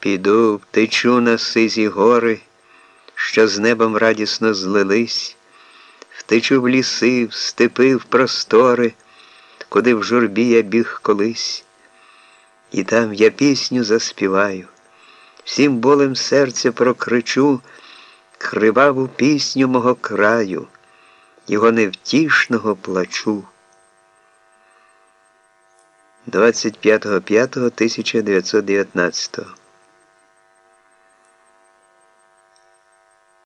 Піду, втечу на сизі гори, що з небом радісно злились, втечу в ліси, в степи, в простори, куди в журбі я біг колись, і там я пісню заспіваю, всім болем серця прокричу криваву пісню мого краю, його невтішного плачу. 25.05.1919